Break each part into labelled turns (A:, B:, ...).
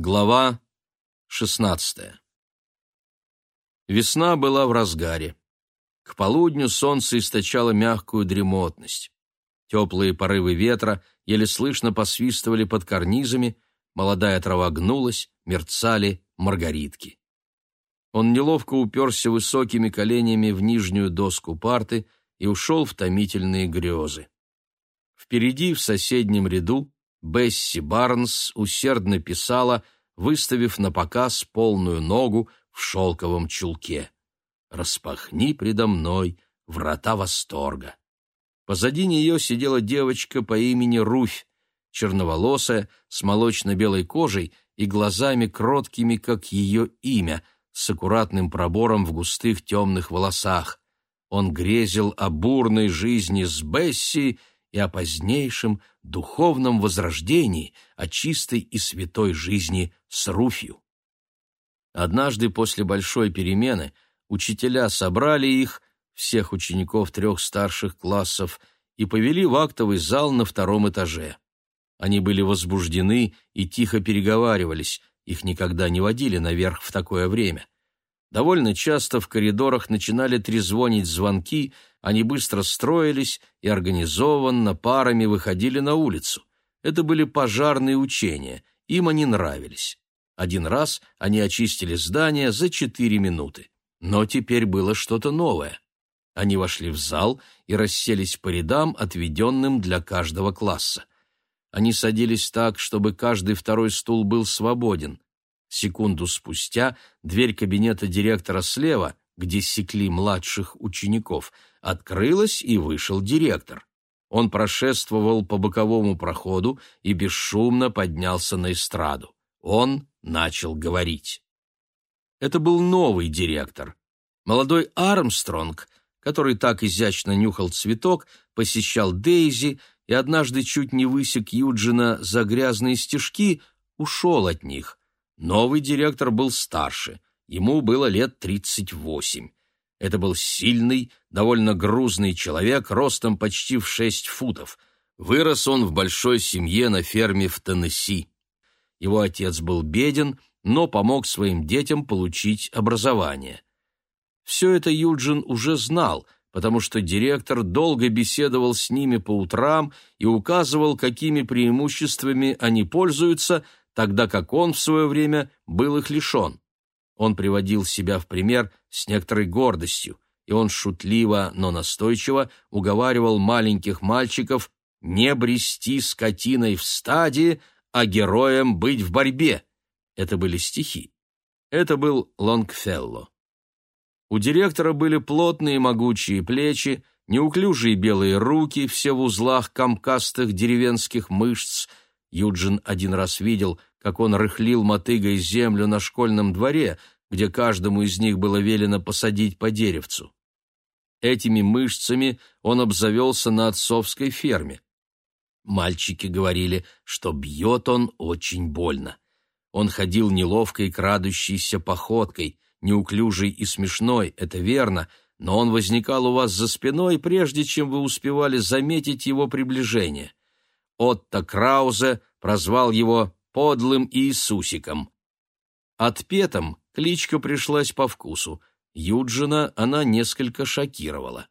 A: Глава 16. Весна была в разгаре. К полудню солнце источало мягкую дремотность. Теплые порывы ветра еле слышно посвистывали под карнизами, молодая трава гнулась, мерцали маргаритки. Он неловко уперся высокими коленями в нижнюю доску парты и ушел в томительные грезы. Впереди, в соседнем ряду, Бесси Барнс усердно писала, выставив на показ полную ногу в шелковом чулке. «Распахни предо мной врата восторга». Позади нее сидела девочка по имени Руфь, черноволосая, с молочно-белой кожей и глазами кроткими, как ее имя, с аккуратным пробором в густых темных волосах. Он грезил о бурной жизни с Бесси и о позднейшем духовном возрождении, о чистой и святой жизни с Руфью. Однажды после большой перемены учителя собрали их, всех учеников трех старших классов, и повели в актовый зал на втором этаже. Они были возбуждены и тихо переговаривались, их никогда не водили наверх в такое время. Довольно часто в коридорах начинали трезвонить звонки, они быстро строились и организованно парами выходили на улицу. Это были пожарные учения, им они нравились. Один раз они очистили здание за четыре минуты. Но теперь было что-то новое. Они вошли в зал и расселись по рядам, отведенным для каждого класса. Они садились так, чтобы каждый второй стул был свободен. Секунду спустя дверь кабинета директора слева, где секли младших учеников, открылась и вышел директор. Он прошествовал по боковому проходу и бесшумно поднялся на эстраду. Он начал говорить. Это был новый директор. Молодой Армстронг, который так изящно нюхал цветок, посещал Дейзи и однажды чуть не высек Юджина за грязные стежки, ушел от них. Новый директор был старше, ему было лет тридцать восемь. Это был сильный, довольно грузный человек, ростом почти в шесть футов. Вырос он в большой семье на ферме в Теннесси. Его отец был беден, но помог своим детям получить образование. Все это Юджин уже знал, потому что директор долго беседовал с ними по утрам и указывал, какими преимуществами они пользуются, тогда как он в свое время был их лишен. Он приводил себя в пример с некоторой гордостью, и он шутливо, но настойчиво уговаривал маленьких мальчиков не брести скотиной в стаде, а героем быть в борьбе. Это были стихи. Это был Лонгфелло. У директора были плотные могучие плечи, неуклюжие белые руки, все в узлах комкастых деревенских мышц. Юджин один раз видел, как он рыхлил мотыгой землю на школьном дворе, где каждому из них было велено посадить по деревцу. Этими мышцами он обзавелся на отцовской ферме. Мальчики говорили, что бьет он очень больно. Он ходил неловкой крадущейся походкой, неуклюжей и смешной, это верно, но он возникал у вас за спиной, прежде чем вы успевали заметить его приближение. Отто Краузе прозвал его подлым Иисусиком. Отпетом кличка пришлась по вкусу. Юджина она несколько шокировала.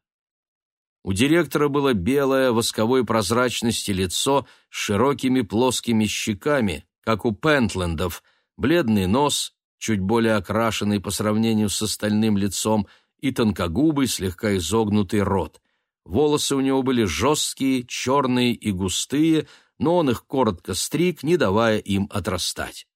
A: У директора было белое восковой прозрачности лицо с широкими плоскими щеками, как у Пентлендов, бледный нос, чуть более окрашенный по сравнению с остальным лицом, и тонкогубый, слегка изогнутый рот. Волосы у него были жесткие, черные и густые, но он их коротко стриг, не давая им отрастать.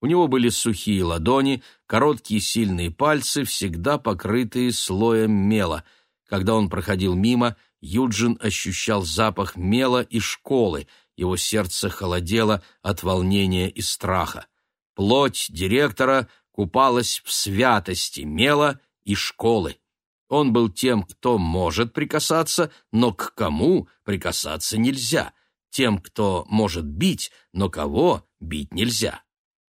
A: У него были сухие ладони, короткие сильные пальцы, всегда покрытые слоем мела. Когда он проходил мимо, Юджин ощущал запах мела и школы, его сердце холодело от волнения и страха. Плоть директора купалась в святости мела и школы. Он был тем, кто может прикасаться, но к кому прикасаться нельзя — тем, кто может бить, но кого бить нельзя.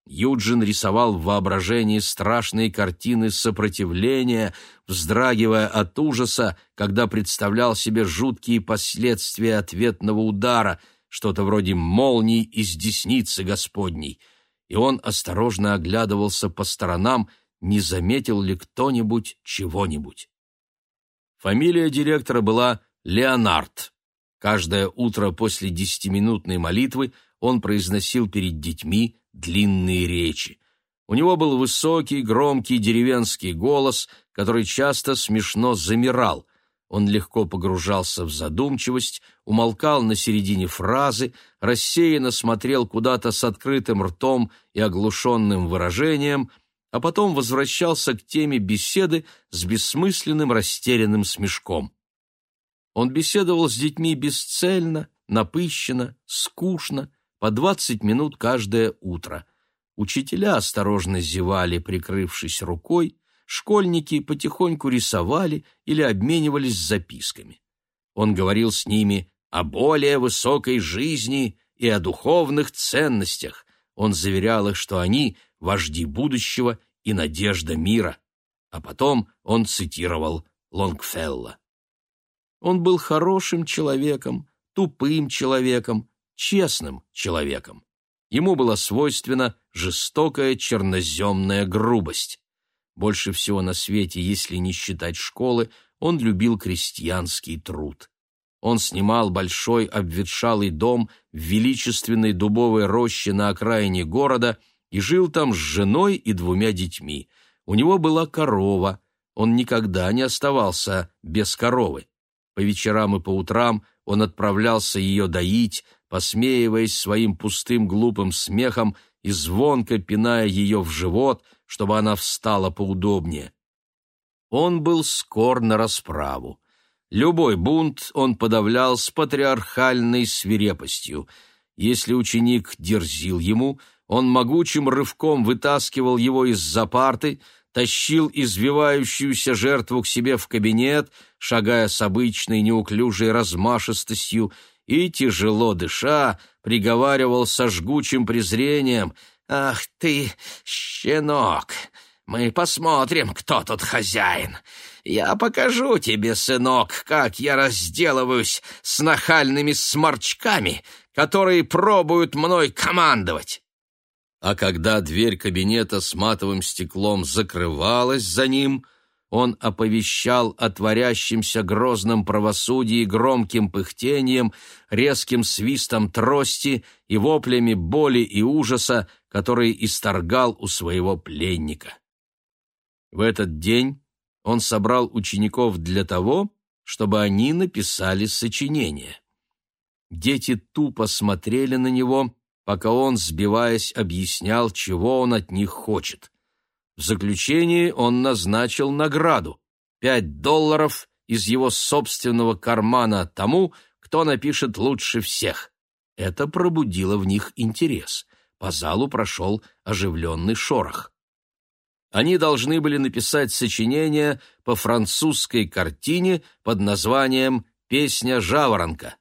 A: Юджин рисовал в воображении страшные картины сопротивления, вздрагивая от ужаса, когда представлял себе жуткие последствия ответного удара, что-то вроде молний из десницы Господней. и он осторожно оглядывался по сторонам, не заметил ли кто-нибудь чего-нибудь. Фамилия директора была Леонард. Каждое утро после десятиминутной молитвы он произносил перед детьми длинные речи. У него был высокий, громкий деревенский голос, который часто смешно замирал. Он легко погружался в задумчивость, умолкал на середине фразы, рассеянно смотрел куда-то с открытым ртом и оглушенным выражением, а потом возвращался к теме беседы с бессмысленным растерянным смешком. Он беседовал с детьми бесцельно, напыщенно, скучно, по двадцать минут каждое утро. Учителя осторожно зевали, прикрывшись рукой, школьники потихоньку рисовали или обменивались записками. Он говорил с ними о более высокой жизни и о духовных ценностях. Он заверял их, что они — вожди будущего и надежда мира. А потом он цитировал Лонгфелла. Он был хорошим человеком, тупым человеком, честным человеком. Ему была свойственна жестокая черноземная грубость. Больше всего на свете, если не считать школы, он любил крестьянский труд. Он снимал большой обветшалый дом в величественной дубовой роще на окраине города и жил там с женой и двумя детьми. У него была корова, он никогда не оставался без коровы. По вечерам и по утрам он отправлялся ее доить, посмеиваясь своим пустым глупым смехом и звонко пиная ее в живот, чтобы она встала поудобнее. Он был скор на расправу. Любой бунт он подавлял с патриархальной свирепостью. Если ученик дерзил ему, он могучим рывком вытаскивал его из-за парты, тащил извивающуюся жертву к себе в кабинет, шагая с обычной неуклюжей размашистостью, и, тяжело дыша, приговаривал со жгучим презрением «Ах ты, щенок! Мы посмотрим, кто тут хозяин. Я покажу тебе, сынок, как я разделываюсь с нахальными сморчками, которые пробуют мной командовать» а когда дверь кабинета с матовым стеклом закрывалась за ним, он оповещал о творящемся грозном правосудии громким пыхтением, резким свистом трости и воплями боли и ужаса, которые исторгал у своего пленника. В этот день он собрал учеников для того, чтобы они написали сочинение. Дети тупо смотрели на него, пока он, сбиваясь, объяснял, чего он от них хочет. В заключении он назначил награду — пять долларов из его собственного кармана тому, кто напишет лучше всех. Это пробудило в них интерес. По залу прошел оживленный шорох. Они должны были написать сочинение по французской картине под названием «Песня жаворонка».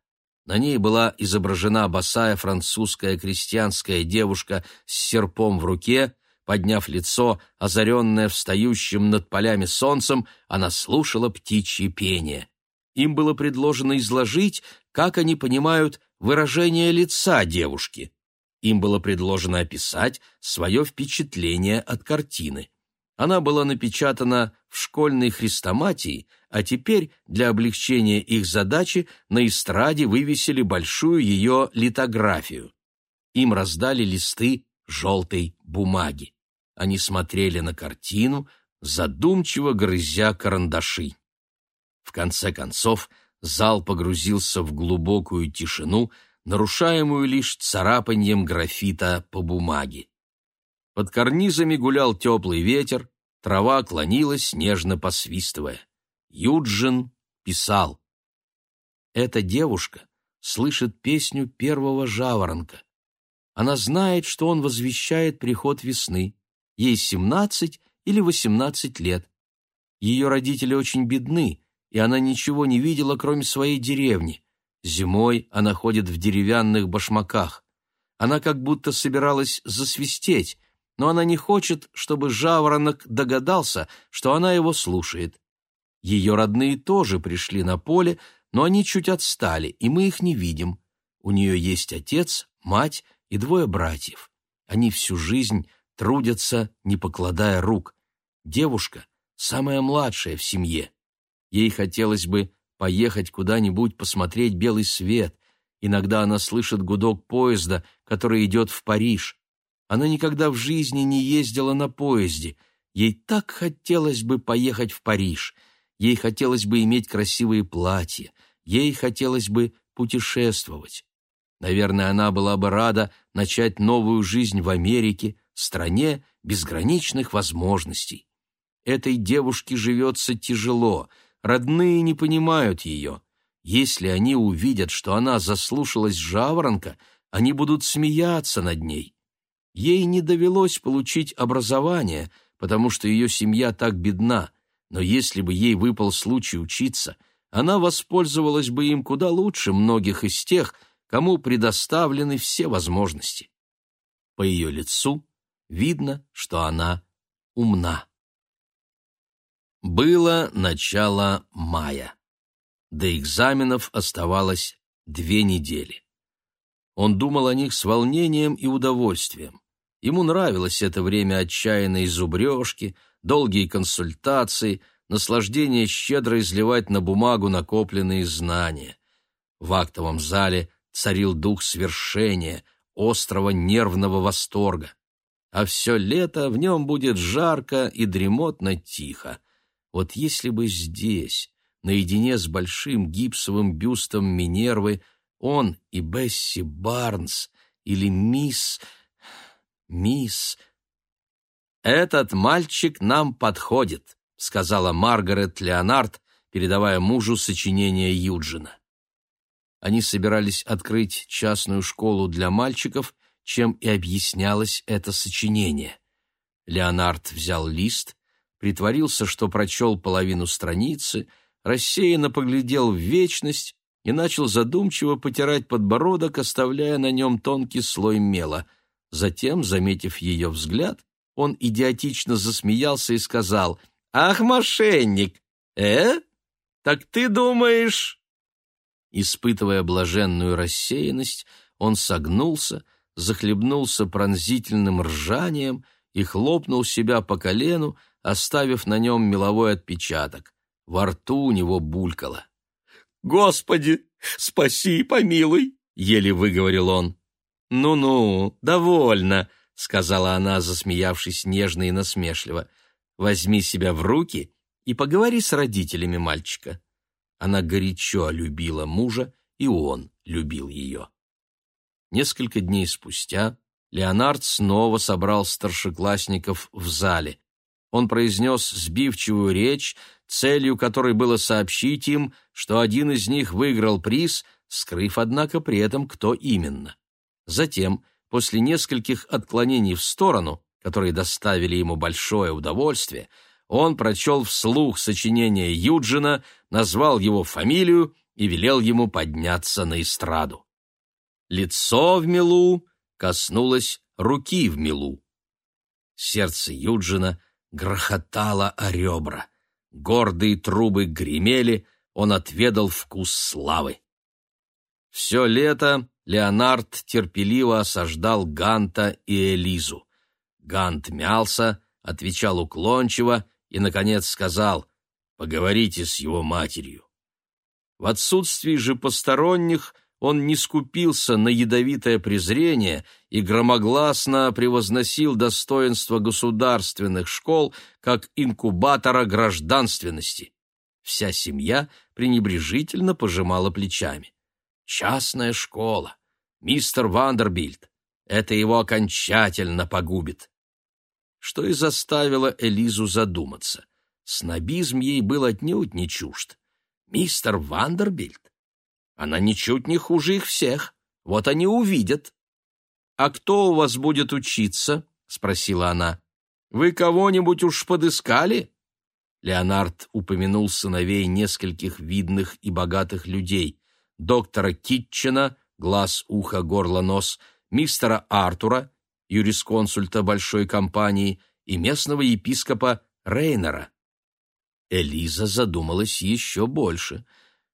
A: На ней была изображена босая французская крестьянская девушка с серпом в руке, подняв лицо, озаренное встающим над полями солнцем, она слушала птичье пение. Им было предложено изложить, как они понимают выражение лица девушки. Им было предложено описать свое впечатление от картины. Она была напечатана в школьной хрестоматии, а теперь для облегчения их задачи на эстраде вывесили большую ее литографию. Им раздали листы желтой бумаги. Они смотрели на картину, задумчиво грызя карандаши. В конце концов, зал погрузился в глубокую тишину, нарушаемую лишь царапаньем графита по бумаге. Под карнизами гулял теплый ветер, трава клонилась, нежно посвистывая. Юджин писал. Эта девушка слышит песню первого жаворонка. Она знает, что он возвещает приход весны. Ей семнадцать или восемнадцать лет. Ее родители очень бедны, и она ничего не видела, кроме своей деревни. Зимой она ходит в деревянных башмаках. Она как будто собиралась засвистеть, но она не хочет, чтобы жаворонок догадался, что она его слушает. Ее родные тоже пришли на поле, но они чуть отстали, и мы их не видим. У нее есть отец, мать и двое братьев. Они всю жизнь трудятся, не покладая рук. Девушка — самая младшая в семье. Ей хотелось бы поехать куда-нибудь посмотреть белый свет. Иногда она слышит гудок поезда, который идет в Париж. Она никогда в жизни не ездила на поезде. Ей так хотелось бы поехать в Париж. Ей хотелось бы иметь красивые платья. Ей хотелось бы путешествовать. Наверное, она была бы рада начать новую жизнь в Америке, стране безграничных возможностей. Этой девушке живется тяжело, родные не понимают ее. Если они увидят, что она заслушалась жаворонка, они будут смеяться над ней. Ей не довелось получить образование, потому что ее семья так бедна, но если бы ей выпал случай учиться, она воспользовалась бы им куда лучше многих из тех, кому предоставлены все возможности. По ее лицу видно, что она умна. Было начало мая. До экзаменов оставалось две недели. Он думал о них с волнением и удовольствием. Ему нравилось это время отчаянной зубрежки, долгие консультации, наслаждение щедро изливать на бумагу накопленные знания. В актовом зале царил дух свершения, острого нервного восторга. А все лето в нем будет жарко и дремотно тихо. Вот если бы здесь, наедине с большим гипсовым бюстом Минервы, он и Бесси Барнс или мисс... мисс... «Этот мальчик нам подходит», — сказала Маргарет Леонард, передавая мужу сочинение Юджина. Они собирались открыть частную школу для мальчиков, чем и объяснялось это сочинение. Леонард взял лист, притворился, что прочел половину страницы, рассеянно поглядел в вечность и начал задумчиво потирать подбородок, оставляя на нем тонкий слой мела. Затем, заметив ее взгляд, он идиотично засмеялся и сказал «Ах, мошенник! Э? Так ты думаешь...» Испытывая блаженную рассеянность, он согнулся, захлебнулся пронзительным ржанием и хлопнул себя по колену, оставив на нем меловой отпечаток. Во рту у него булькало. «Господи, спаси помилуй!» — еле выговорил он. «Ну-ну, довольно», — сказала она, засмеявшись нежно и насмешливо. «Возьми себя в руки и поговори с родителями мальчика». Она горячо любила мужа, и он любил ее. Несколько дней спустя Леонард снова собрал старшеклассников в зале. Он произнес сбивчивую речь, целью которой было сообщить им, что один из них выиграл приз, скрыв, однако, при этом, кто именно. Затем, после нескольких отклонений в сторону, которые доставили ему большое удовольствие, он прочел вслух сочинение Юджина, назвал его фамилию и велел ему подняться на эстраду. Лицо в милу коснулось руки в милу. Сердце Юджина грохотало о ребра. Гордые трубы гремели, он отведал вкус славы. Все лето Леонард терпеливо осаждал Ганта и Элизу. Гант мялся, отвечал уклончиво и, наконец, сказал «Поговорите с его матерью». В отсутствии же посторонних он не скупился на ядовитое презрение и громогласно превозносил достоинство государственных школ как инкубатора гражданственности. Вся семья пренебрежительно пожимала плечами. Частная школа. Мистер Вандербильд. Это его окончательно погубит что и заставило Элизу задуматься. Снобизм ей был отнюдь не чужд. «Мистер Вандербильд? Она ничуть не хуже их всех. Вот они увидят». «А кто у вас будет учиться?» — спросила она. «Вы кого-нибудь уж подыскали?» Леонард упомянул сыновей нескольких видных и богатых людей. Доктора Китчена, глаз, ухо, горло, нос, мистера Артура, юрисконсульта большой компании, и местного епископа Рейнера. Элиза задумалась еще больше.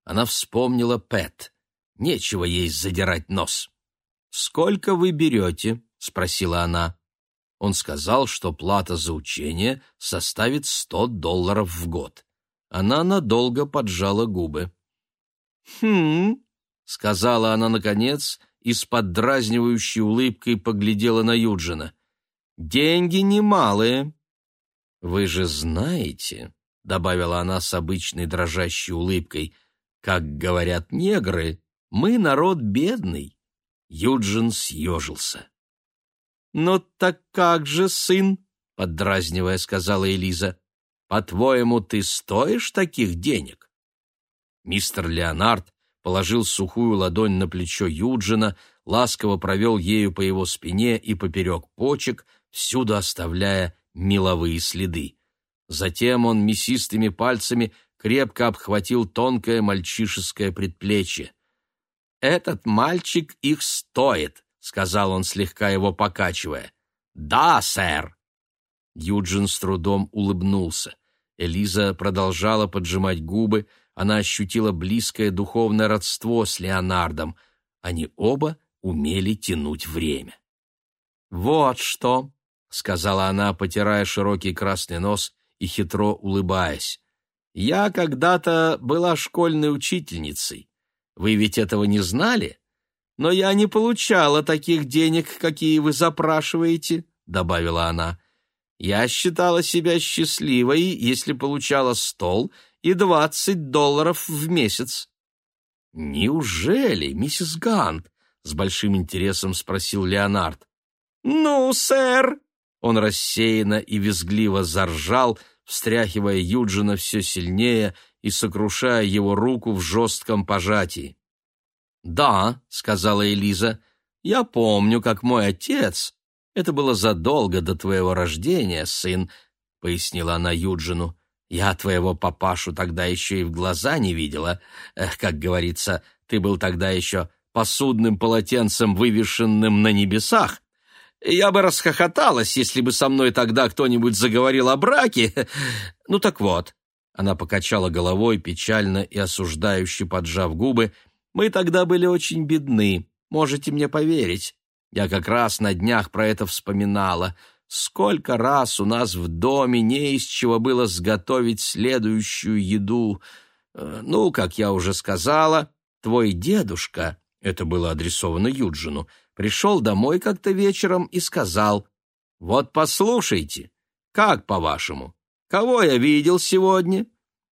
A: Она вспомнила Пэт. Нечего ей задирать нос. «Сколько вы берете?» — спросила она. Он сказал, что плата за учение составит сто долларов в год. Она надолго поджала губы. «Хм», — сказала она наконец и с поддразнивающей улыбкой поглядела на Юджина. «Деньги немалые». «Вы же знаете», — добавила она с обычной дрожащей улыбкой, «как говорят негры, мы народ бедный». Юджин съежился. «Но так как же, сын?» — поддразнивая, сказала Элиза. «По-твоему, ты стоишь таких денег?» Мистер Леонард положил сухую ладонь на плечо Юджина, ласково провел ею по его спине и поперек почек, всюду оставляя меловые следы. Затем он мясистыми пальцами крепко обхватил тонкое мальчишеское предплечье. «Этот мальчик их стоит», — сказал он, слегка его покачивая. «Да, сэр». Юджин с трудом улыбнулся. Элиза продолжала поджимать губы, она ощутила близкое духовное родство с Леонардом. Они оба умели тянуть время. «Вот что», — сказала она, потирая широкий красный нос и хитро улыбаясь. «Я когда-то была школьной учительницей. Вы ведь этого не знали? Но я не получала таких денег, какие вы запрашиваете», — добавила она. «Я считала себя счастливой, если получала стол и двадцать долларов в месяц». «Неужели, миссис Гант?» — с большим интересом спросил Леонард. «Ну, сэр!» Он рассеянно и визгливо заржал, встряхивая Юджина все сильнее и сокрушая его руку в жестком пожатии. «Да», — сказала Элиза, — «я помню, как мой отец...» «Это было задолго до твоего рождения, сын», — пояснила она Юджину. Я твоего папашу тогда еще и в глаза не видела. Эх, как говорится, ты был тогда еще посудным полотенцем, вывешенным на небесах. Я бы расхохоталась, если бы со мной тогда кто-нибудь заговорил о браке. Ну так вот, она покачала головой, печально и осуждающе поджав губы. Мы тогда были очень бедны, можете мне поверить. Я как раз на днях про это вспоминала. Сколько раз у нас в доме не из чего было сготовить следующую еду. Э, ну, как я уже сказала, твой дедушка, это было адресовано Юджину, пришел домой как-то вечером и сказал, «Вот послушайте, как по-вашему, кого я видел сегодня?»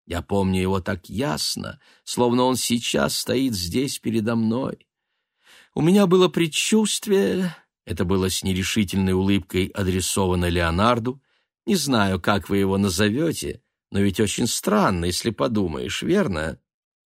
A: Я помню его так ясно, словно он сейчас стоит здесь передо мной. У меня было предчувствие, это было с нерешительной улыбкой адресовано Леонарду. «Не знаю, как вы его назовете, но ведь очень странно, если подумаешь, верно?»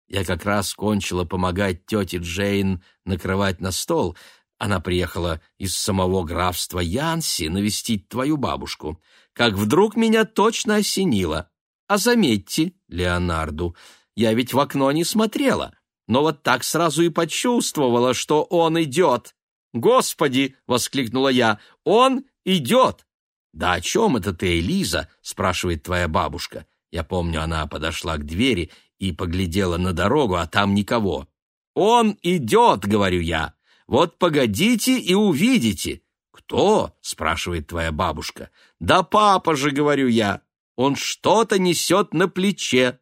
A: Я как раз кончила помогать тете Джейн накрывать на стол. Она приехала из самого графства Янси навестить твою бабушку. Как вдруг меня точно осенило. А заметьте, Леонарду, я ведь в окно не смотрела, но вот так сразу и почувствовала, что он идет. «Господи!» — воскликнула я. «Он идет!» «Да о чем это ты, Элиза?» — спрашивает твоя бабушка. Я помню, она подошла к двери и поглядела на дорогу, а там никого. «Он идет!» — говорю я. «Вот погодите и увидите». «Кто?» — спрашивает твоя бабушка. «Да папа же!» — говорю я. «Он что-то несет на плече».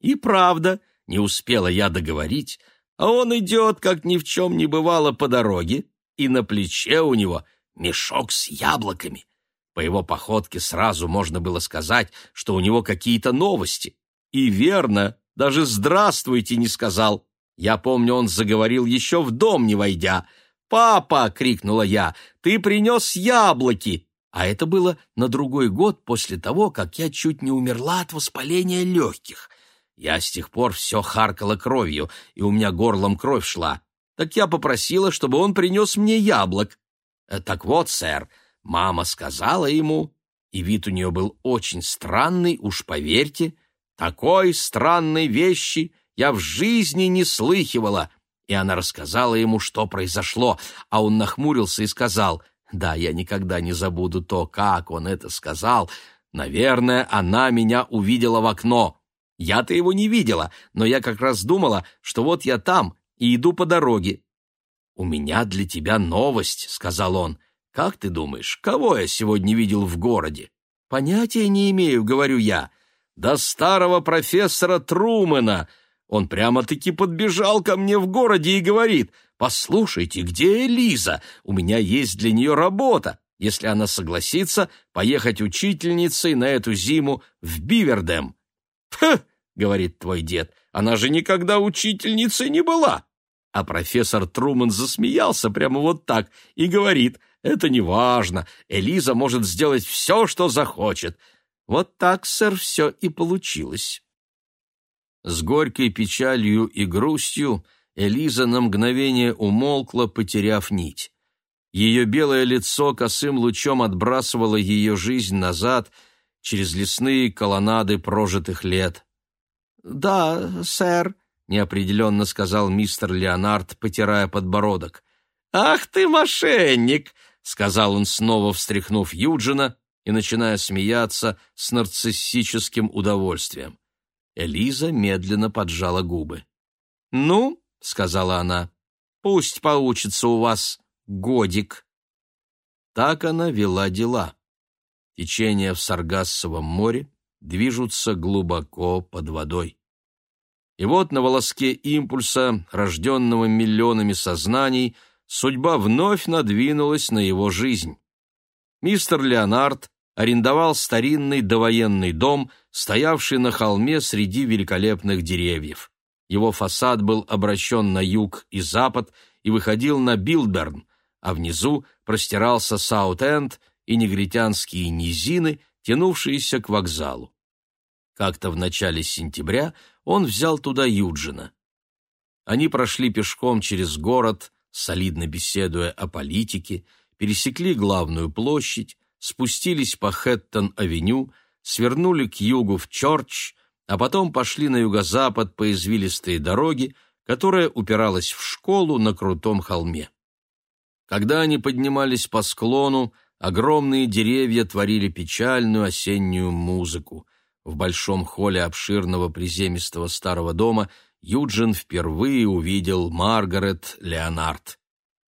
A: И правда, не успела я договорить, а он идет, как ни в чем не бывало по дороге, и на плече у него мешок с яблоками. По его походке сразу можно было сказать, что у него какие-то новости. И верно, даже «здравствуйте» не сказал. Я помню, он заговорил еще в дом, не войдя. «Папа!» — крикнула я. «Ты принес яблоки!» А это было на другой год после того, как я чуть не умерла от воспаления легких. Я с тех пор все харкала кровью, и у меня горлом кровь шла так я попросила, чтобы он принес мне яблок. Э, так вот, сэр, мама сказала ему, и вид у нее был очень странный, уж поверьте, такой странной вещи я в жизни не слыхивала. И она рассказала ему, что произошло, а он нахмурился и сказал, «Да, я никогда не забуду то, как он это сказал. Наверное, она меня увидела в окно. Я-то его не видела, но я как раз думала, что вот я там, и иду по дороге. «У меня для тебя новость», — сказал он. Как ты думаешь, кого я сегодня видел в городе? Понятия не имею, говорю я. Да старого профессора Трумэна. Он прямо-таки подбежал ко мне в городе и говорит, «Послушайте, где Элиза? У меня есть для нее работа, если она согласится поехать учительницей на эту зиму в Бивердем». «Фу!» — говорит твой дед, «она же никогда учительницей не была». А профессор Трумэн засмеялся прямо вот так и говорит, «Это не важно, Элиза может сделать все, что захочет». Вот так, сэр, все и получилось. С горькой печалью и грустью Элиза на мгновение умолкла, потеряв нить. Ее белое лицо косым лучом отбрасывало ее жизнь назад через лесные колоннады прожитых лет. «Да, сэр», — неопределенно сказал мистер Леонард, потирая подбородок. «Ах ты, мошенник!» — сказал он снова, встряхнув Юджина и начиная смеяться с нарциссическим удовольствием. Элиза медленно поджала губы. «Ну», — сказала она, — «пусть поучится у вас годик». Так она вела дела. Течения в Саргассовом море движутся глубоко под водой. И вот на волоске импульса, рожденного миллионами сознаний, судьба вновь надвинулась на его жизнь. Мистер Леонард арендовал старинный довоенный дом, стоявший на холме среди великолепных деревьев. Его фасад был обращен на юг и запад и выходил на Билдберн, а внизу простирался Саут-Энд и негритянские низины, тянувшиеся к вокзалу. Как-то в начале сентября он взял туда Юджина. Они прошли пешком через город, солидно беседуя о политике, пересекли главную площадь, спустились по Хэттон-авеню, свернули к югу в Чорч, а потом пошли на юго-запад по извилистой дороге, которая упиралась в школу на крутом холме. Когда они поднимались по склону, огромные деревья творили печальную осеннюю музыку. В большом холле обширного приземистого старого дома Юджин впервые увидел Маргарет Леонард.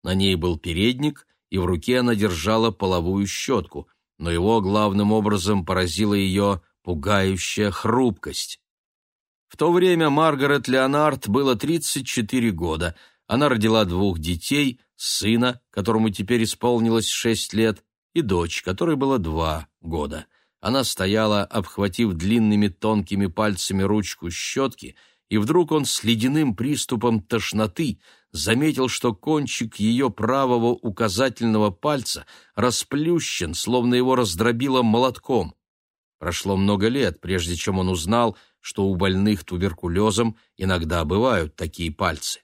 A: На ней был передник, и в руке она держала половую щетку, но его главным образом поразила ее пугающая хрупкость. В то время Маргарет Леонард было 34 года. Она родила двух детей, сына, которому теперь исполнилось 6 лет, и дочь, которой было 2 года. Она стояла, обхватив длинными тонкими пальцами ручку щетки, и вдруг он с ледяным приступом тошноты заметил, что кончик ее правого указательного пальца расплющен, словно его раздробило молотком. Прошло много лет, прежде чем он узнал, что у больных туберкулезом иногда бывают такие пальцы.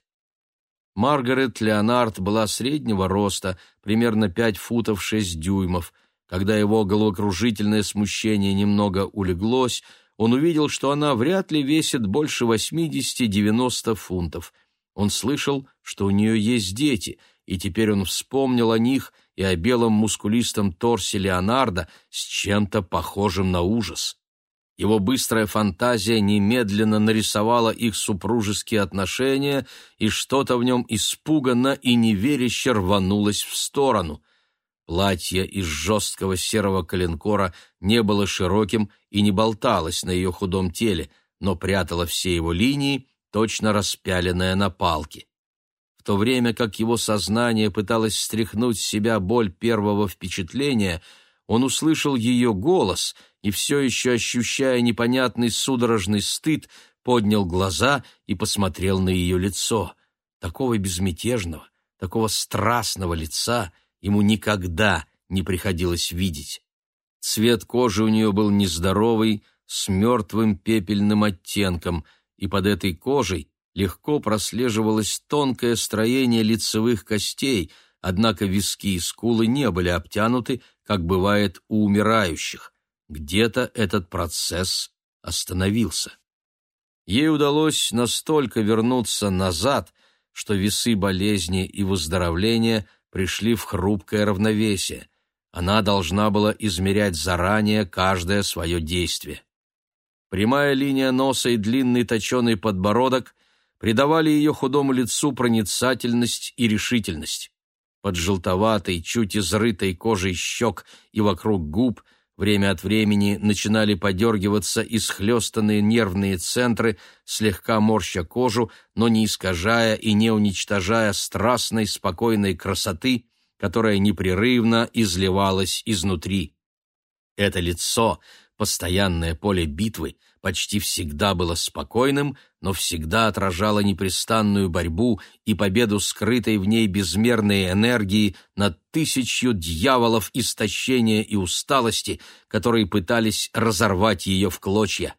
A: Маргарет Леонард была среднего роста, примерно 5 футов 6 дюймов. Когда его головокружительное смущение немного улеглось, он увидел, что она вряд ли весит больше 80-90 фунтов. Он слышал, что у нее есть дети, и теперь он вспомнил о них и о белом мускулистом торсе Леонардо с чем-то похожим на ужас. Его быстрая фантазия немедленно нарисовала их супружеские отношения, и что-то в нем испуганно и неверяще рванулось в сторону. Платье из жесткого серого коленкора не было широким и не болталось на ее худом теле, но прятало все его линии, точно распяленное на палке. В то время как его сознание пыталось стряхнуть с себя боль первого впечатления, он услышал ее голос и, все еще ощущая непонятный судорожный стыд, поднял глаза и посмотрел на ее лицо. Такого безмятежного, такого страстного лица ему никогда не приходилось видеть. Цвет кожи у нее был нездоровый, с мертвым пепельным оттенком — и под этой кожей легко прослеживалось тонкое строение лицевых костей, однако виски и скулы не были обтянуты, как бывает у умирающих. Где-то этот процесс остановился. Ей удалось настолько вернуться назад, что весы болезни и выздоровления пришли в хрупкое равновесие. Она должна была измерять заранее каждое свое действие. Прямая линия носа и длинный точеный подбородок придавали ее худому лицу проницательность и решительность. под желтоватой, чуть изрытой кожей щек и вокруг губ, время от времени начинали подергиваться исхлестанные нервные центры, слегка морща кожу, но не искажая и не уничтожая страстной, спокойной красоты, которая непрерывно изливалась изнутри. Это лицо, постоянное поле битвы, почти всегда было спокойным, но всегда отражало непрестанную борьбу и победу скрытой в ней безмерной энергии над тысячью дьяволов истощения и усталости, которые пытались разорвать ее в клочья.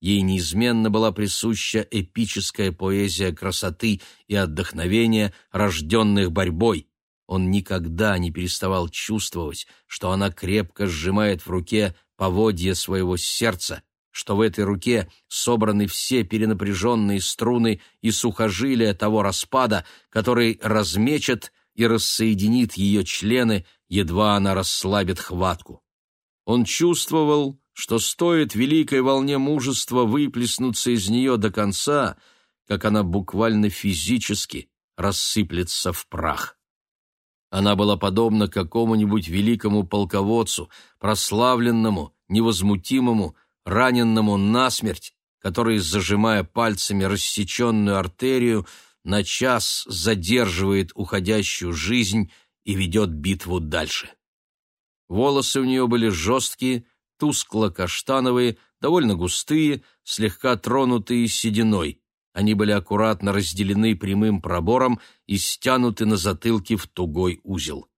A: Ей неизменно была присуща эпическая поэзия красоты и отдохновения, рожденных борьбой. Он никогда не переставал чувствовать, что она крепко сжимает в руке поводья своего сердца, что в этой руке собраны все перенапряженные струны и сухожилия того распада, который размечет и рассоединит ее члены, едва она расслабит хватку. Он чувствовал, что стоит великой волне мужества выплеснуться из нее до конца, как она буквально физически рассыплется в прах. Она была подобна какому-нибудь великому полководцу, прославленному, невозмутимому, раненному насмерть, который, зажимая пальцами рассеченную артерию, на час задерживает уходящую жизнь и ведет битву дальше. Волосы у нее были жесткие, тускло-каштановые, довольно густые, слегка тронутые сединой. Они были аккуратно разделены прямым пробором и стянуты на затылке в тугой узел.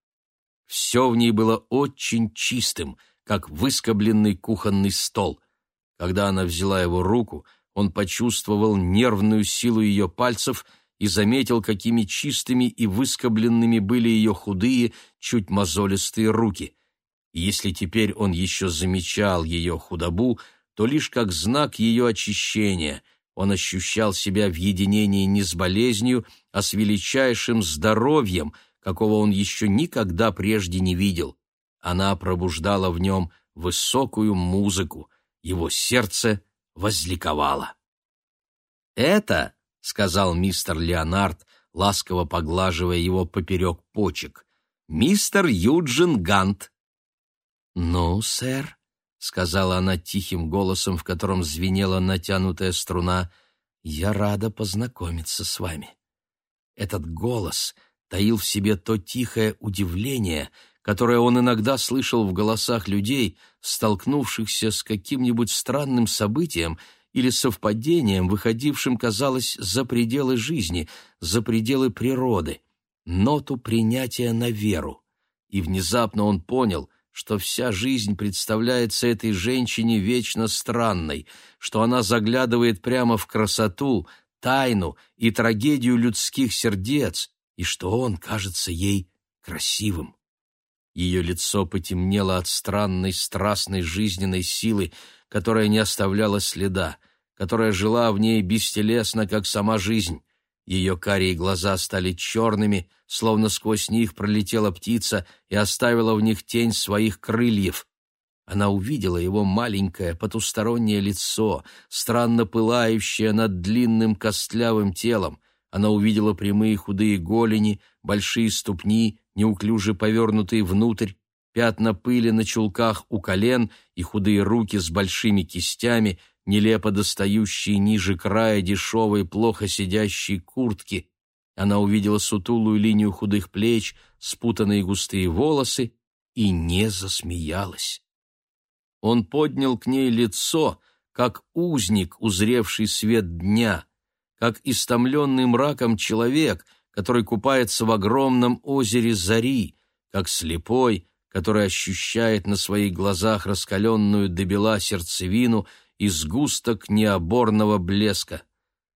A: Все в ней было очень чистым, как выскобленный кухонный стол. Когда она взяла его руку, он почувствовал нервную силу ее пальцев и заметил, какими чистыми и выскобленными были ее худые, чуть мозолистые руки. Если теперь он еще замечал ее худобу, то лишь как знак ее очищения — он ощущал себя в единении не с болезнью, а с величайшим здоровьем, какого он еще никогда прежде не видел. Она пробуждала в нем высокую музыку, его сердце возликовало. «Это, — сказал мистер Леонард, ласково поглаживая его поперек почек, — мистер Юджин Гант». «Ну, сэр», — сказала она тихим голосом, в котором звенела натянутая струна, — «я рада познакомиться с вами». Этот голос таил в себе то тихое удивление, которое он иногда слышал в голосах людей, столкнувшихся с каким-нибудь странным событием или совпадением, выходившим, казалось, за пределы жизни, за пределы природы, ноту принятия на веру. И внезапно он понял — что вся жизнь представляется этой женщине вечно странной, что она заглядывает прямо в красоту, тайну и трагедию людских сердец, и что он кажется ей красивым. Ее лицо потемнело от странной страстной жизненной силы, которая не оставляла следа, которая жила в ней бестелесно, как сама жизнь. Ее карие глаза стали черными, словно сквозь них пролетела птица и оставила в них тень своих крыльев. Она увидела его маленькое потустороннее лицо, странно пылающее над длинным костлявым телом. Она увидела прямые худые голени, большие ступни, неуклюже повернутые внутрь, пятна пыли на чулках у колен и худые руки с большими кистями, нелепо достающие ниже края дешевой, плохо сидящей куртки, она увидела сутулую линию худых плеч, спутанные густые волосы и не засмеялась. Он поднял к ней лицо, как узник, узревший свет дня, как истомленный мраком человек, который купается в огромном озере зари, как слепой, который ощущает на своих глазах раскаленную до бела сердцевину и сгусток необорного блеска.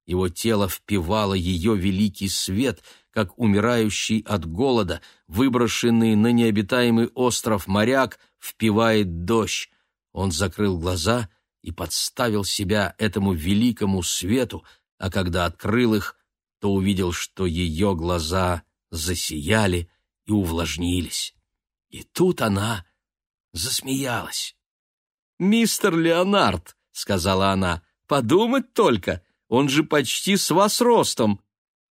A: Его тело впивало ее великий свет, как умирающий от голода, выброшенный на необитаемый остров моряк, впивает дождь. Он закрыл глаза и подставил себя этому великому свету, а когда открыл их, то увидел, что ее глаза засияли и увлажнились. И тут она засмеялась. «Мистер Леонард», — сказала она, — «подумать только, он же почти с вас ростом.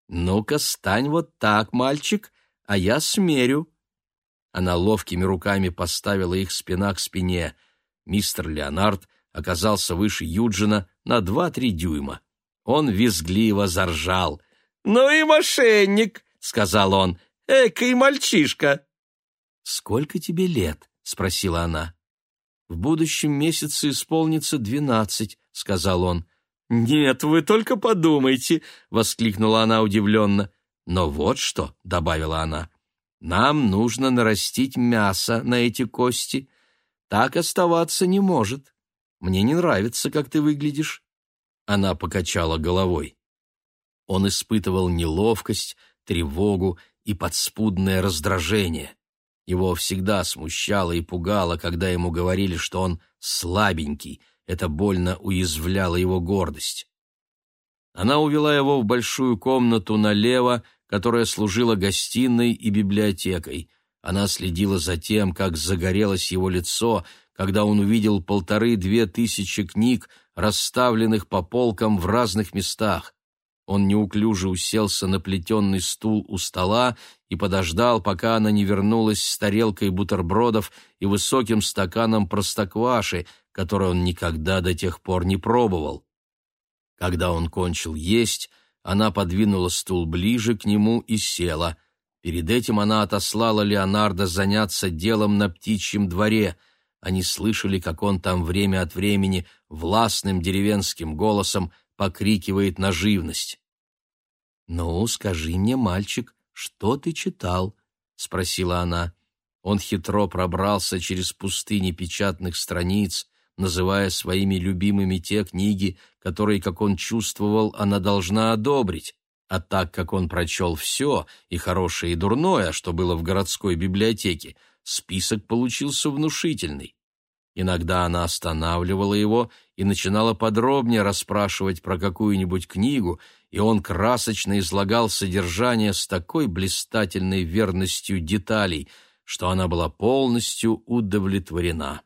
A: Ну-ка, стань вот так, мальчик, а я смерю». Она ловкими руками поставила их спина к спине. Мистер Леонард оказался выше Юджина на два-три дюйма. Он визгливо заржал. «Ну и мошенник!» — сказал он. «Экой мальчишка!» «Сколько тебе лет?» — спросила она. «В будущем месяце исполнится двенадцать», — сказал он. «Нет, вы только подумайте!» — воскликнула она удивленно. «Но вот что», — добавила она, — «нам нужно нарастить мясо на эти кости. Так оставаться не может. Мне не нравится, как ты выглядишь». Она покачала головой. Он испытывал неловкость, тревогу и подспудное раздражение. Его всегда смущало и пугало, когда ему говорили, что он слабенький, это больно уязвляло его гордость. Она увела его в большую комнату налево, которая служила гостиной и библиотекой. Она следила за тем, как загорелось его лицо, когда он увидел полторы-две тысячи книг, расставленных по полкам в разных местах. Он неуклюже уселся на плетенный стул у стола и подождал, пока она не вернулась с тарелкой бутербродов и высоким стаканом простокваши, который он никогда до тех пор не пробовал. Когда он кончил есть, она подвинула стул ближе к нему и села. Перед этим она отослала Леонардо заняться делом на птичьем дворе. Они слышали, как он там время от времени властным деревенским голосом покрикивает на живность. «Ну, скажи мне, мальчик, что ты читал?» — спросила она. Он хитро пробрался через пустыни печатных страниц, называя своими любимыми те книги, которые, как он чувствовал, она должна одобрить. А так как он прочел все, и хорошее, и дурное, что было в городской библиотеке, список получился внушительный. Иногда она останавливала его и начинала подробнее расспрашивать про какую-нибудь книгу, и он красочно излагал содержание с такой блистательной верностью деталей, что она была полностью удовлетворена.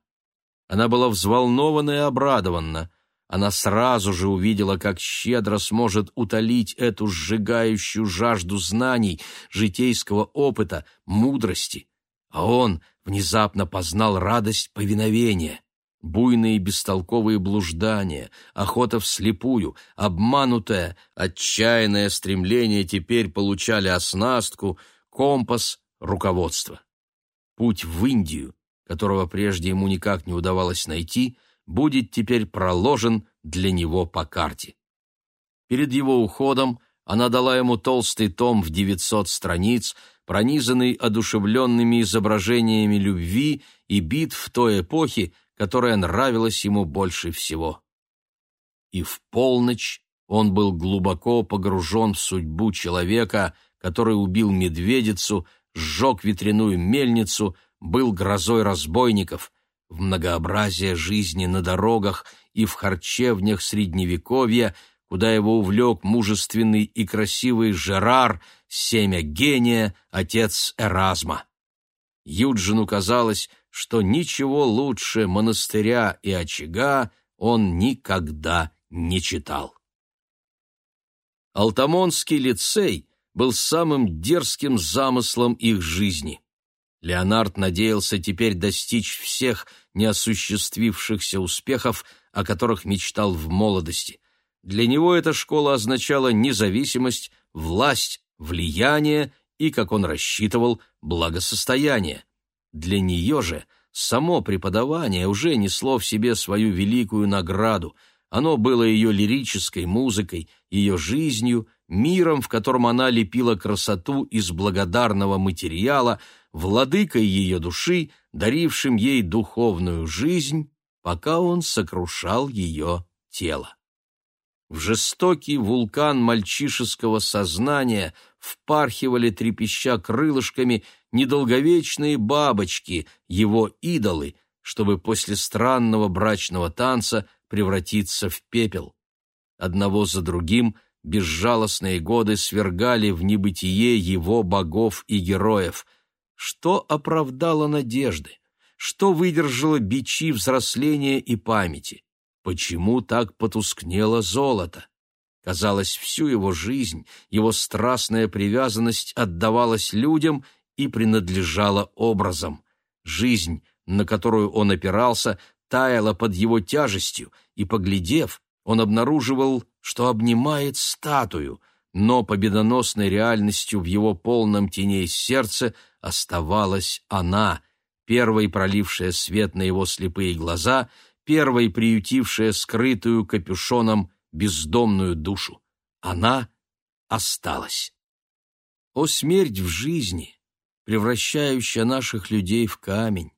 A: Она была взволнована и обрадована. Она сразу же увидела, как щедро сможет утолить эту сжигающую жажду знаний, житейского опыта, мудрости. А он внезапно познал радость повиновения. Буйные бестолковые блуждания, охота вслепую, обманутое, отчаянное стремление теперь получали оснастку, компас, руководство. Путь в Индию, которого прежде ему никак не удавалось найти, будет теперь проложен для него по карте. Перед его уходом она дала ему толстый том в 900 страниц, пронизанный одушевленными изображениями любви и битв той эпохи, которая нравилась ему больше всего. И в полночь он был глубоко погружен в судьбу человека, который убил медведицу, сжег ветряную мельницу, был грозой разбойников, в многообразие жизни на дорогах и в харчевнях Средневековья, куда его увлек мужественный и красивый Жерар, семя гения, отец Эразма. Юджину казалось, что ничего лучше монастыря и очага он никогда не читал. Алтамонский лицей был самым дерзким замыслом их жизни. Леонард надеялся теперь достичь всех неосуществившихся успехов, о которых мечтал в молодости. Для него эта школа означала независимость, власть, влияние и, как он рассчитывал, благосостояние. Для нее же само преподавание уже несло в себе свою великую награду. Оно было ее лирической музыкой, ее жизнью, миром, в котором она лепила красоту из благодарного материала, владыкой ее души, дарившим ей духовную жизнь, пока он сокрушал ее тело. В жестокий вулкан мальчишеского сознания впархивали, трепеща крылышками, недолговечные бабочки, его идолы, чтобы после странного брачного танца превратиться в пепел. Одного за другим безжалостные годы свергали в небытие его богов и героев. Что оправдало надежды? Что выдержало бичи взросления и памяти? Почему так потускнело золото? Казалось, всю его жизнь, его страстная привязанность отдавалась людям и принадлежала образам. Жизнь, на которую он опирался, таяла под его тяжестью, и, поглядев, он обнаруживал, что обнимает статую, но победоносной реальностью в его полном теней сердце оставалась она, первой пролившая свет на его слепые глаза, первой приютившая скрытую капюшоном бездомную душу. Она осталась. О смерть в жизни, превращающая наших людей в камень!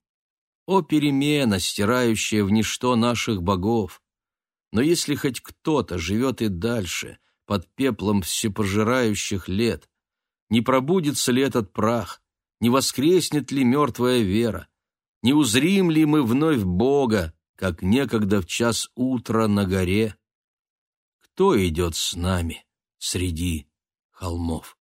A: О перемена, стирающая в ничто наших богов! Но если хоть кто-то живет и дальше, под пеплом всепожирающих лет, не пробудится ли этот прах, не воскреснет ли мертвая вера, не узрим ли мы вновь Бога, как некогда в час утра на горе? Кто идет с нами среди холмов?